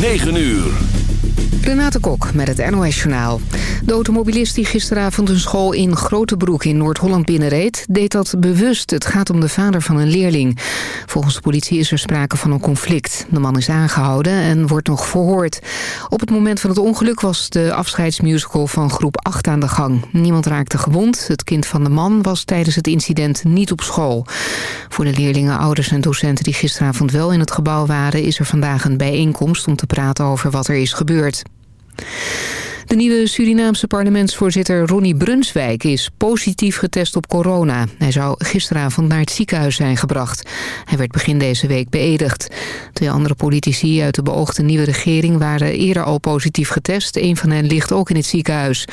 9 uur. Renate Kok met het NOS Journaal. De automobilist die gisteravond een school in Grotebroek in Noord-Holland binnenreed... deed dat bewust. Het gaat om de vader van een leerling. Volgens de politie is er sprake van een conflict. De man is aangehouden en wordt nog verhoord. Op het moment van het ongeluk was de afscheidsmusical van groep 8 aan de gang. Niemand raakte gewond. Het kind van de man was tijdens het incident niet op school. Voor de leerlingen, ouders en docenten die gisteravond wel in het gebouw waren... is er vandaag een bijeenkomst om te praten over wat er is gebeurd. De nieuwe Surinaamse parlementsvoorzitter Ronnie Brunswijk is positief getest op corona. Hij zou gisteravond naar het ziekenhuis zijn gebracht. Hij werd begin deze week beëdigd. Twee andere politici uit de beoogde nieuwe regering waren eerder al positief getest. Een van hen ligt ook in het ziekenhuis.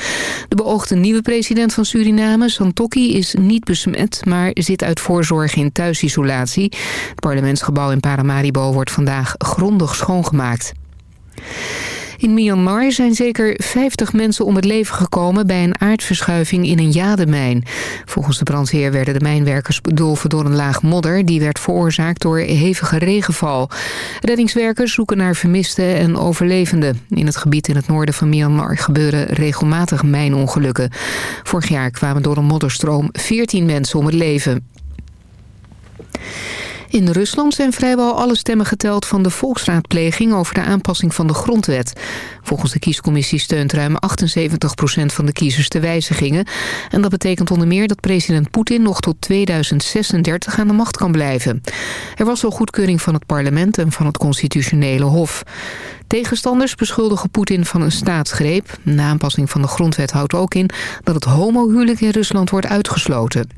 De beoogde nieuwe president van Suriname, Santokki, is niet besmet... maar zit uit voorzorg in thuisisolatie. Het parlementsgebouw in Paramaribo wordt vandaag grondig schoongemaakt. In Myanmar zijn zeker 50 mensen om het leven gekomen bij een aardverschuiving in een jademijn. Volgens de brandweer werden de mijnwerkers bedolven door een laag modder... die werd veroorzaakt door hevige regenval. Reddingswerkers zoeken naar vermisten en overlevenden. In het gebied in het noorden van Myanmar gebeuren regelmatig mijnongelukken. Vorig jaar kwamen door een modderstroom 14 mensen om het leven. In Rusland zijn vrijwel alle stemmen geteld van de volksraadpleging over de aanpassing van de grondwet. Volgens de kiescommissie steunt ruim 78% van de kiezers de wijzigingen. En dat betekent onder meer dat president Poetin nog tot 2036 aan de macht kan blijven. Er was al goedkeuring van het parlement en van het constitutionele hof. Tegenstanders beschuldigen Poetin van een staatsgreep. De aanpassing van de grondwet houdt ook in dat het homohuwelijk in Rusland wordt uitgesloten.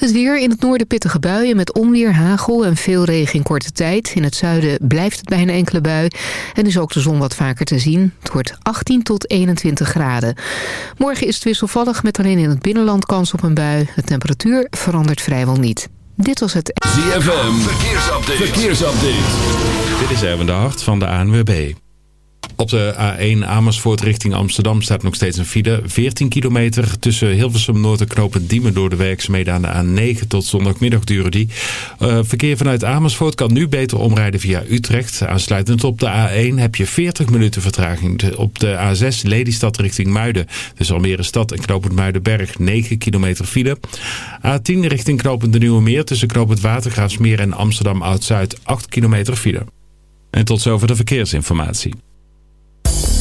Het weer in het noorden pittige buien met onweer, hagel en veel regen in korte tijd. In het zuiden blijft het bij een enkele bui en is ook de zon wat vaker te zien. Het wordt 18 tot 21 graden. Morgen is het wisselvallig met alleen in het binnenland kans op een bui. De temperatuur verandert vrijwel niet. Dit was het... ZFM, verkeersupdate. verkeersupdate. Dit is even de hart van de ANWB. Op de A1 Amersfoort richting Amsterdam staat nog steeds een file. 14 kilometer tussen Hilversum Noord en Knopen Diemen door de werkzaamheden aan de A9 tot zondagmiddag duren die. Uh, verkeer vanuit Amersfoort kan nu beter omrijden via Utrecht. Aansluitend op de A1 heb je 40 minuten vertraging. Op de A6 Lelystad richting Muiden. Dus Almere Stad en Knopend Muidenberg 9 kilometer file. A10 richting Knopend de Nieuwe Meer tussen Knopend Watergraafsmeer en Amsterdam Oud-Zuid 8 kilometer file. En tot zover de verkeersinformatie.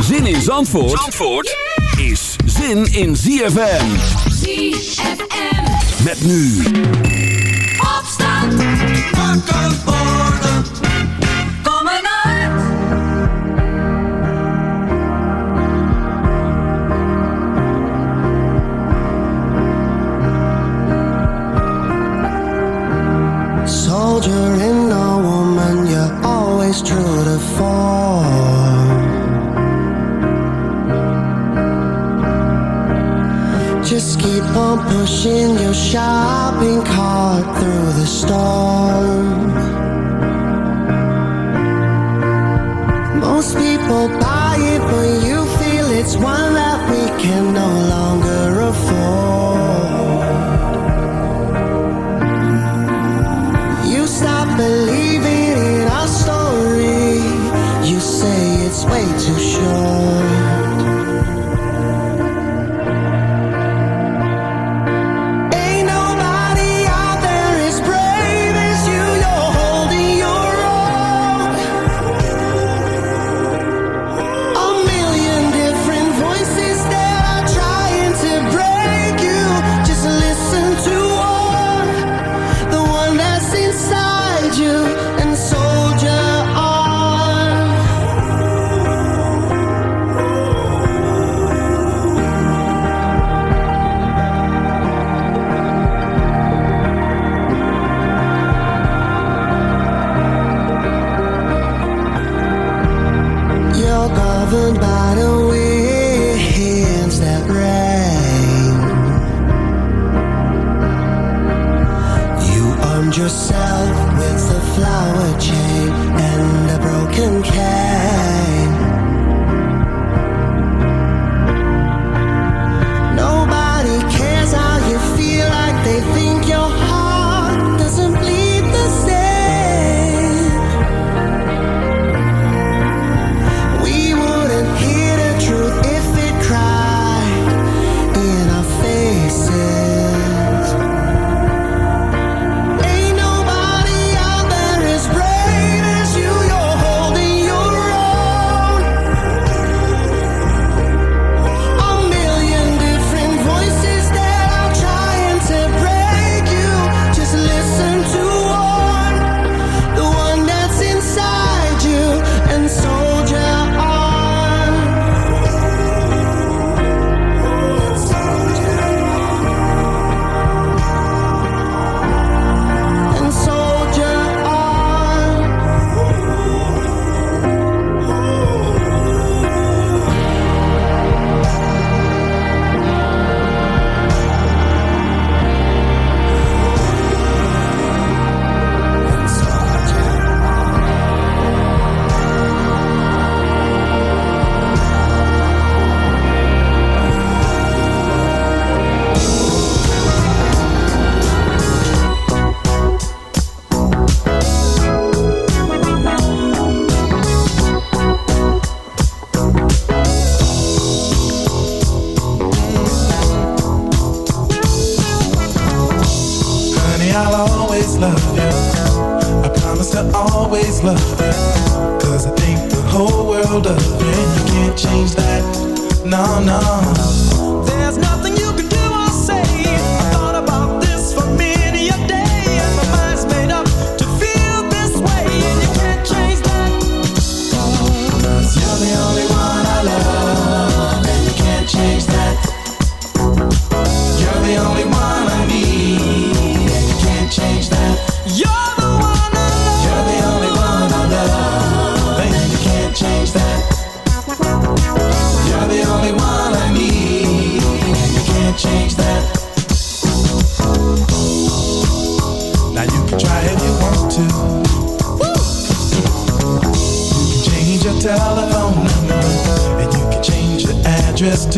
Zin in Zandvoort, Zandvoort is zin in ZFM. ZFM. Met nu. Opstand. Wakker worden. Kom uit. Soldier in a woman, you're always true Just keep on pushing your shopping cart through the storm.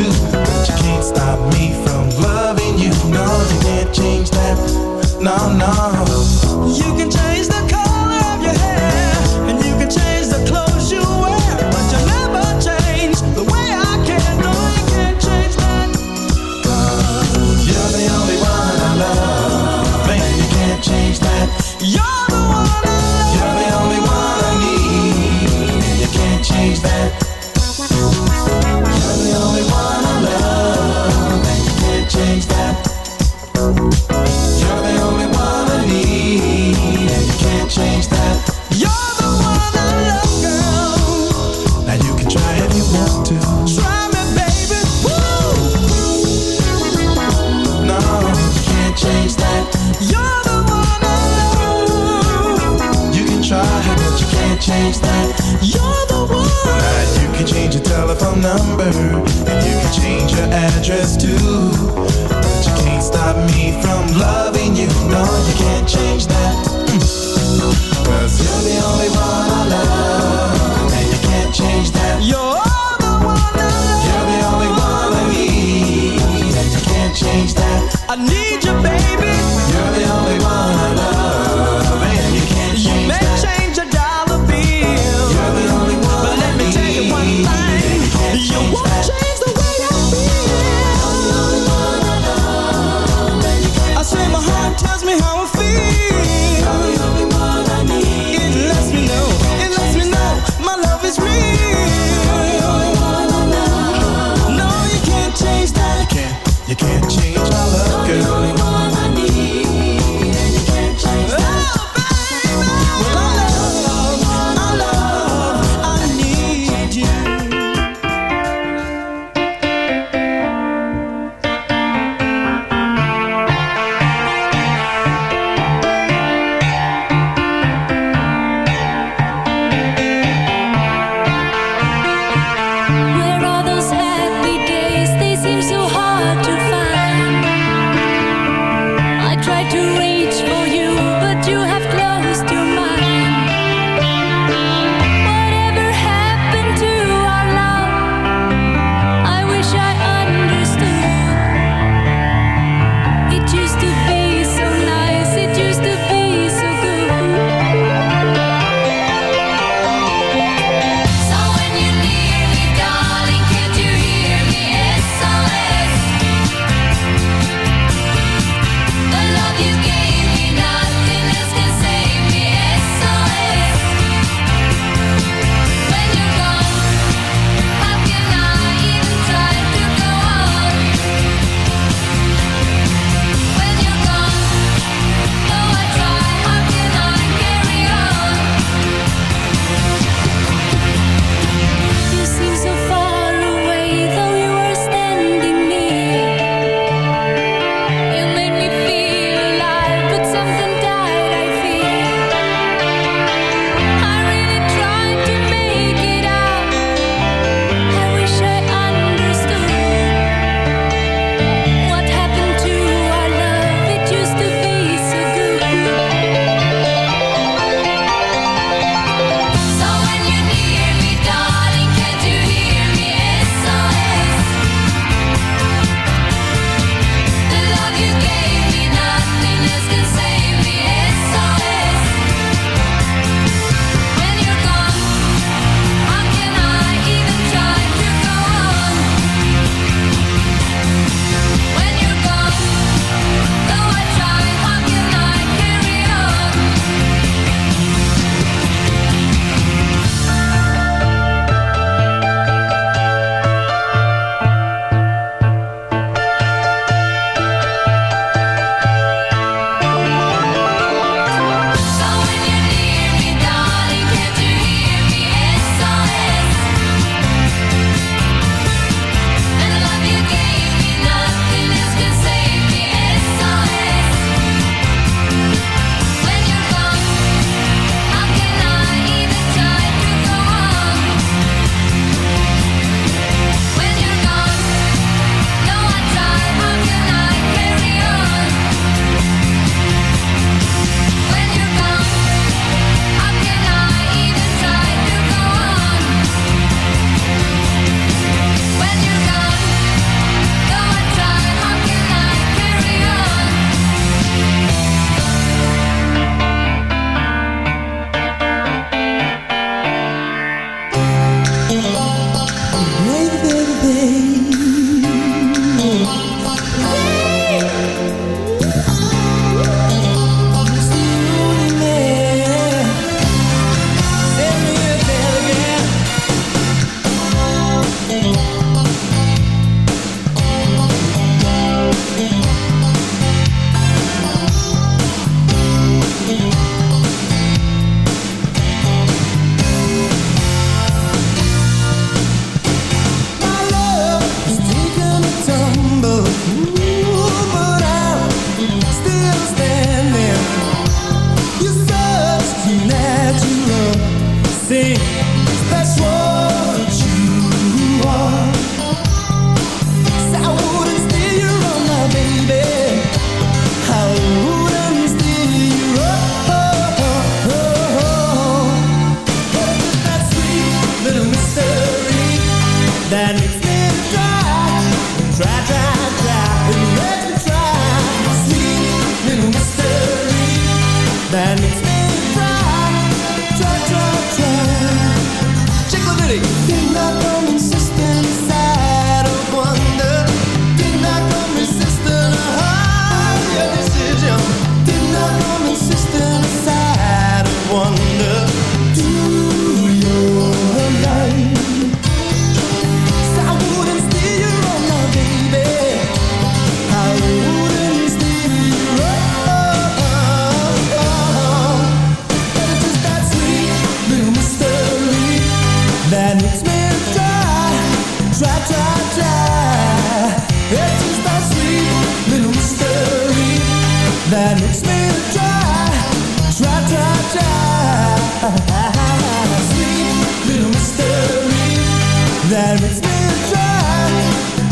Address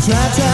It's not time.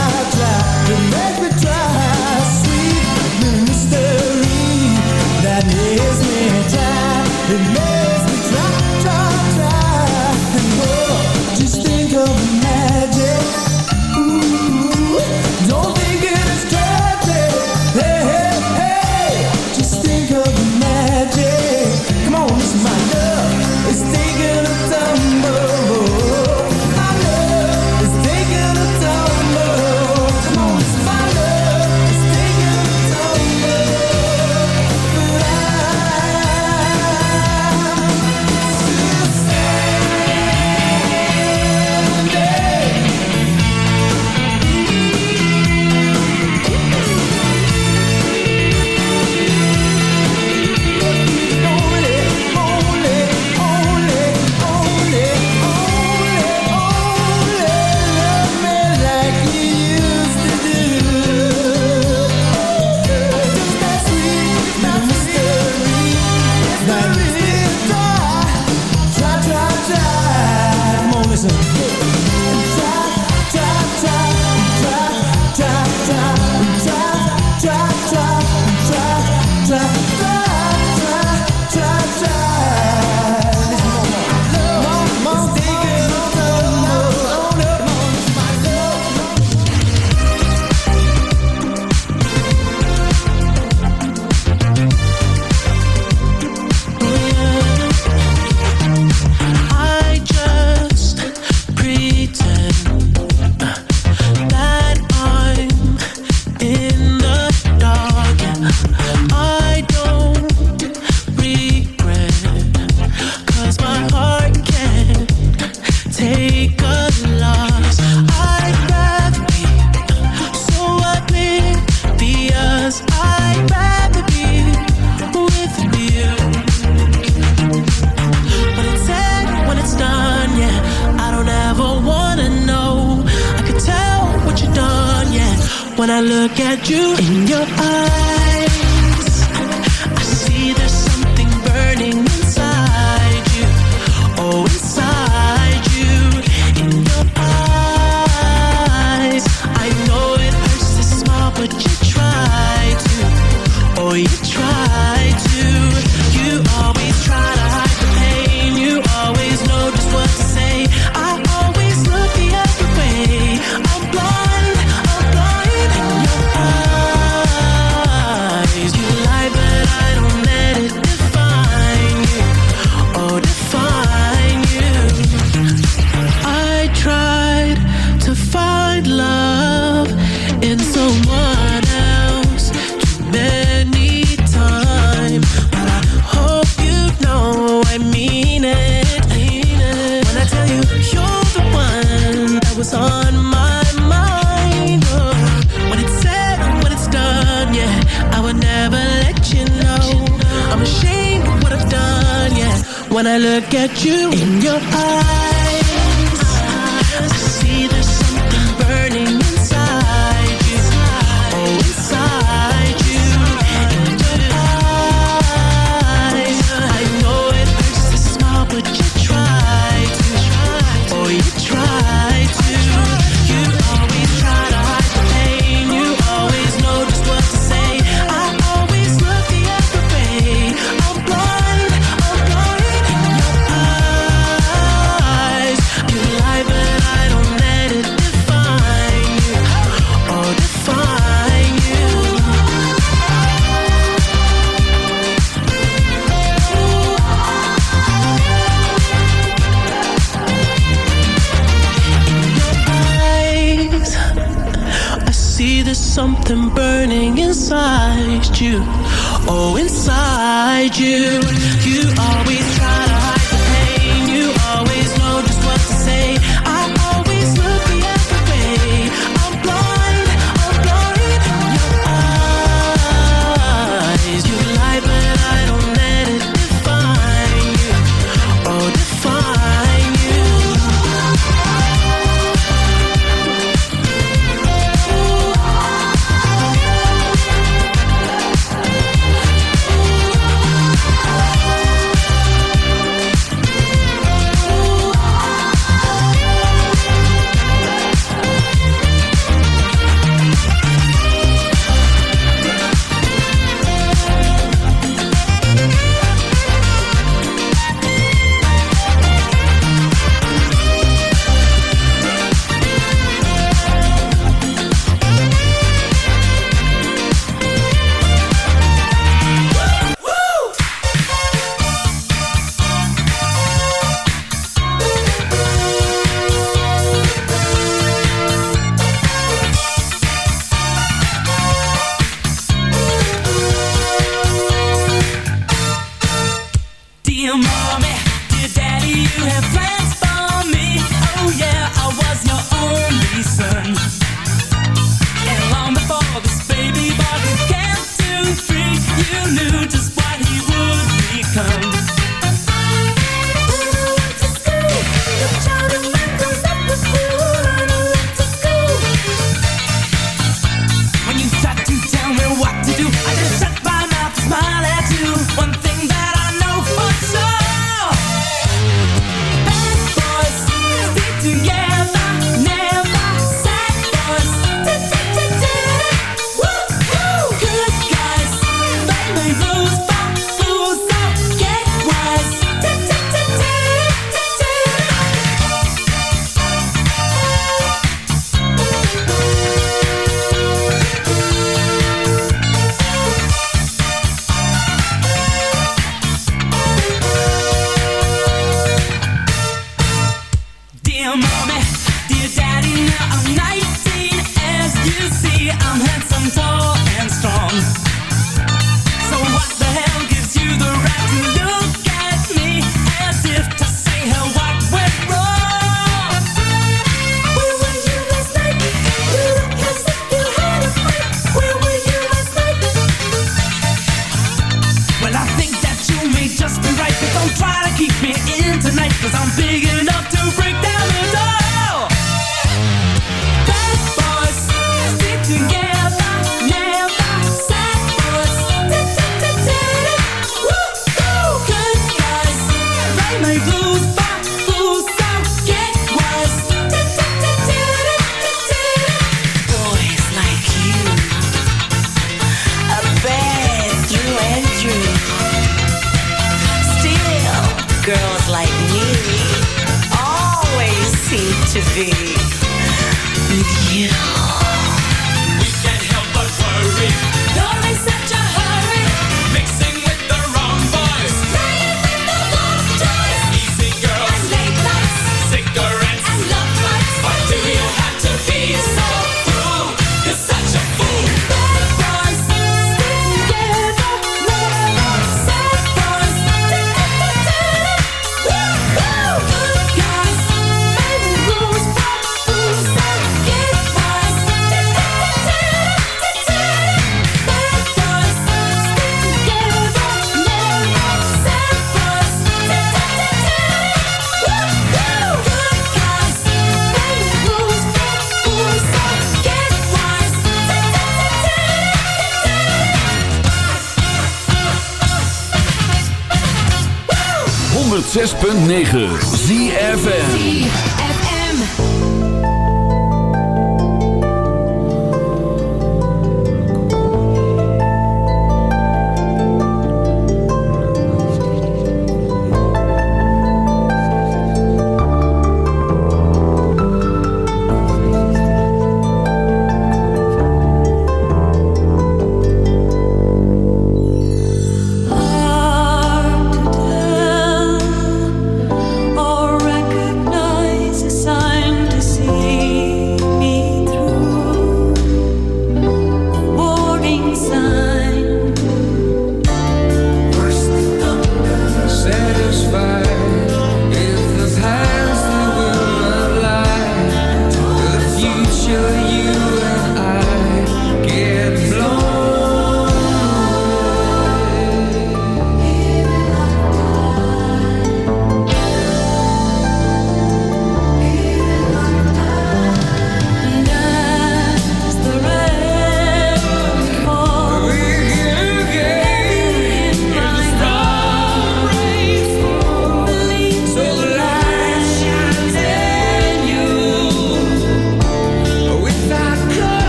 night long.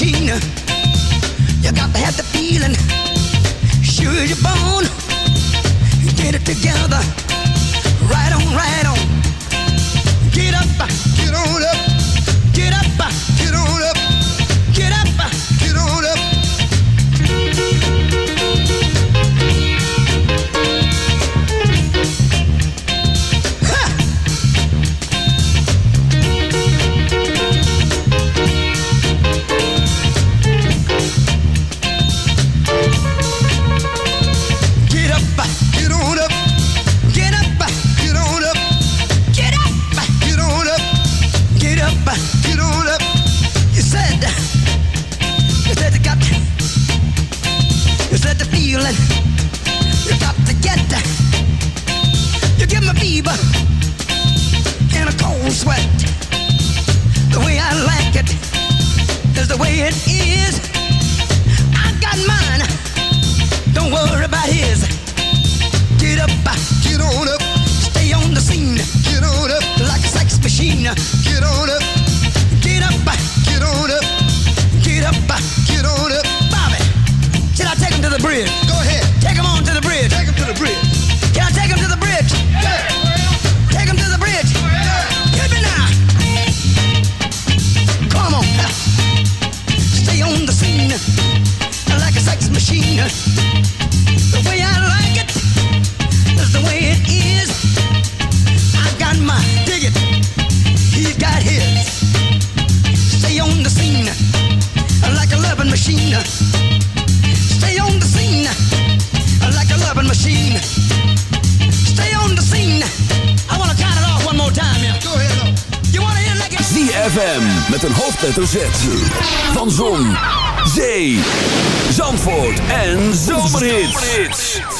machine. You got to have the feeling. Sure you're born. Get it together. Right on, right on. Get up, get on up. Get up, get on up. machine. Stay on the scene. I want to count it off one more time, yeah. Go ahead, no. You want to hear like ZFM met een hoofdletter Z. Van Zon, Zee, Zandvoort en Zomerhits.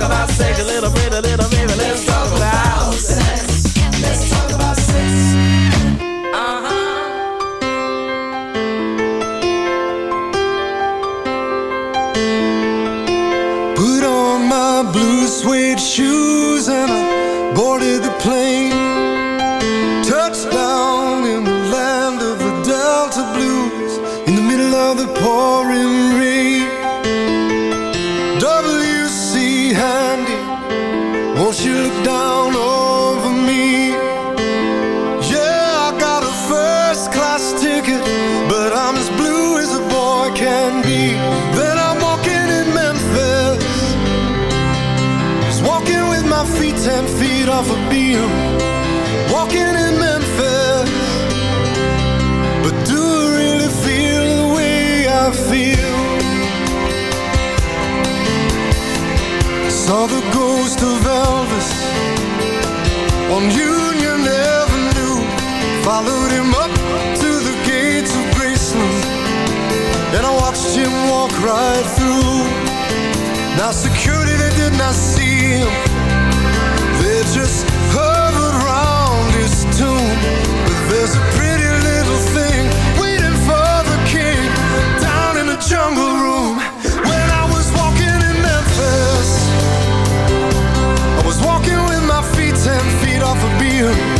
talk about sex a little bit, a little baby. Let's talk about sex. Let's talk about sex. Uh-huh. Put on my blue suede shoes and I boarded the plane. Touchdown Saw the ghost of Elvis on Union Avenue. Followed him up to the gates of Graceland. And I watched him walk right through. Now security, they did not see him. you.